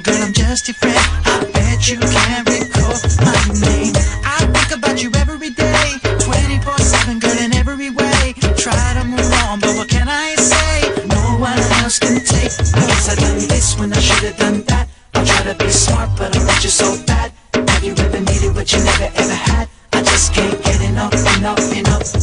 bestie friend. I bet you can't recall my name. I think about you every day, 24 7, girl, in every way. Try to move on, but what can I say? No one else can take. I guess I done this when I should have done that. I try to be smart, but I want you so bad. Have you ever needed what you never ever had? I just can't get enough, enough, enough.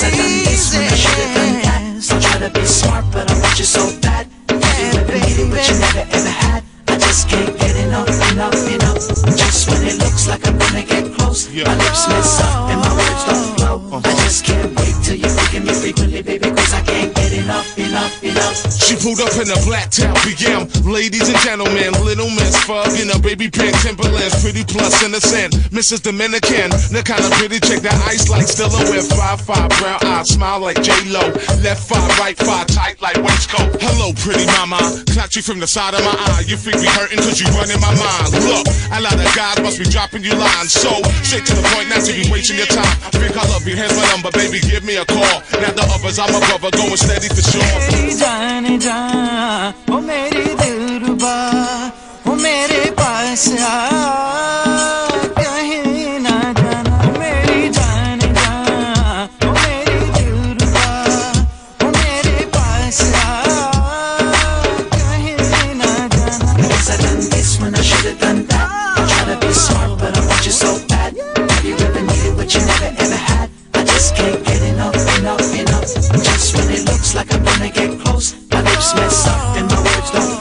Can't I done this when I should've done that. So try to be smart, but I want you so bad. You ever needed what you never ever had? I just can't get enough, enough, enough. Just when it looks like I'm gonna get close, my lips mess She pulled up in a black town BM. Ladies and gentlemen, little miss Fug in a baby pink Timberlands, pretty plus innocent. Mrs. Dominican, the kind of pretty chick that ice like still with five five brown eyes, smile like J Lo. Left five, right five, tight like waistcoat. Hello, pretty mama, clout you from the side of my eye. You freak me hurting cause you run in my mind. Look, a lot of guys must be dropping you lines. So straight to the point, not to be wasting your time. I think I love you. Here's my number, baby, give me a call. Now the others, I'm a brother, going steady for Just when it looks like I'm gonna get close My lips mess up and my words don't